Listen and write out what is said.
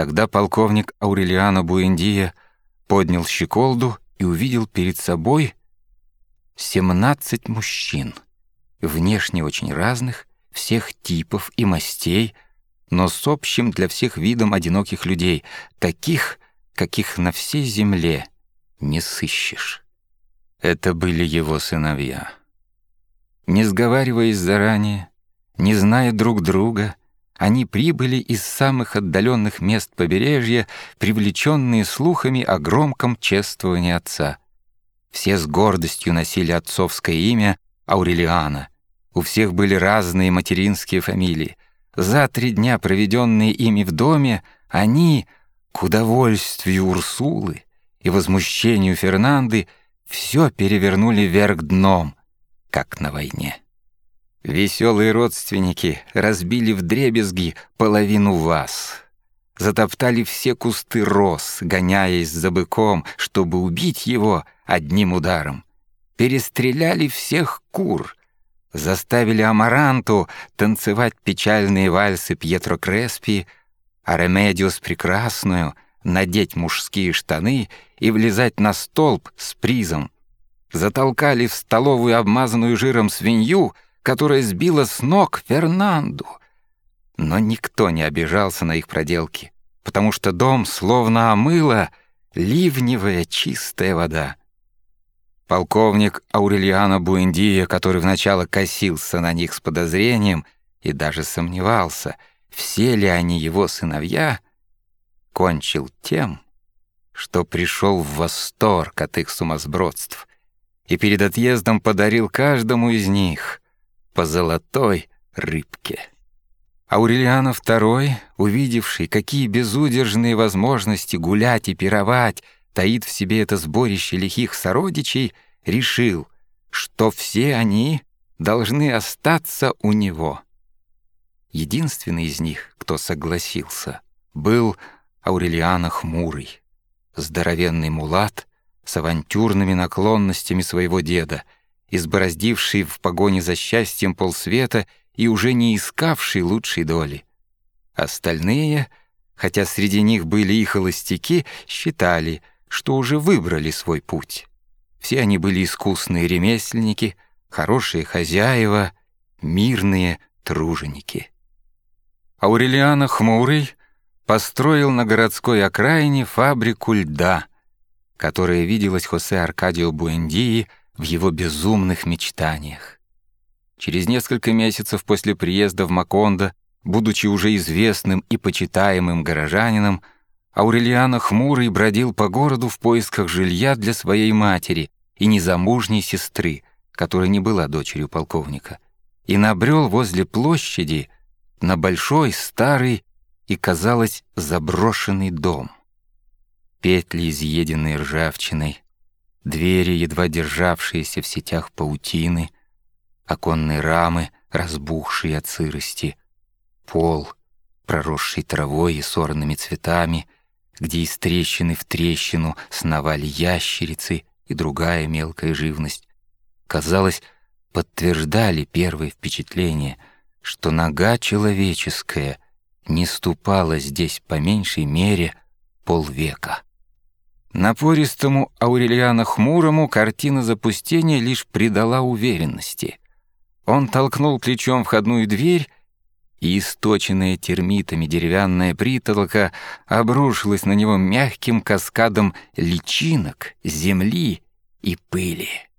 Тогда полковник Аурелиано Буэндия поднял щеколду и увидел перед собой 17 мужчин, внешне очень разных, всех типов и мастей, но с общим для всех видом одиноких людей, таких, каких на всей земле не сыщешь. Это были его сыновья. Не сговариваясь заранее, не зная друг друга, они прибыли из самых отдаленных мест побережья, привлеченные слухами о громком чествовании отца. Все с гордостью носили отцовское имя Аурелиана. У всех были разные материнские фамилии. За три дня, проведенные ими в доме, они, к удовольствию Урсулы и возмущению Фернанды, все перевернули вверх дном, как на войне. Веселые родственники разбили вдребезги половину ваз, затоптали все кусты роз, гоняясь за быком, чтобы убить его одним ударом, перестреляли всех кур, заставили Амаранту танцевать печальные вальсы Пьетро Креспи, а Ремедиос Прекрасную надеть мужские штаны и влезать на столб с призом. Затолкали в столовую обмазанную жиром свинью — которая сбила с ног Фернанду. Но никто не обижался на их проделки, потому что дом словно омыла ливневая чистая вода. Полковник Аурельяно Буэндия, который вначале косился на них с подозрением и даже сомневался, все ли они его сыновья, кончил тем, что пришел в восторг от их сумасбродств и перед отъездом подарил каждому из них по золотой рыбке. Аурелиано II, увидевший, какие безудержные возможности гулять и пировать таит в себе это сборище лихих сородичей, решил, что все они должны остаться у него. Единственный из них, кто согласился, был Аурелиано Хмурый, здоровенный мулат с авантюрными наклонностями своего деда — избороздивший в погоне за счастьем полсвета и уже не искавший лучшей доли. Остальные, хотя среди них были и холостяки, считали, что уже выбрали свой путь. Все они были искусные ремесленники, хорошие хозяева, мирные труженики. Аурелиано Хмурый построил на городской окраине фабрику льда, которая виделась Хосе Аркадио Буэндии — в его безумных мечтаниях. Через несколько месяцев после приезда в Макондо, будучи уже известным и почитаемым горожанином, Аурельяно хмурый бродил по городу в поисках жилья для своей матери и незамужней сестры, которая не была дочерью полковника, и набрел возле площади на большой, старый и, казалось, заброшенный дом. Петли, изъеденные ржавчиной, двери, едва державшиеся в сетях паутины, оконные рамы, разбухшие от сырости, пол, проросший травой и сорными цветами, где из трещины в трещину сновали ящерицы и другая мелкая живность, казалось, подтверждали первое впечатление, что нога человеческая не ступала здесь по меньшей мере полвека. Напористому Аурельяно Хмурому картина запустения лишь придала уверенности. Он толкнул плечом входную дверь, и источенная термитами деревянная притолока обрушилась на него мягким каскадом личинок, земли и пыли.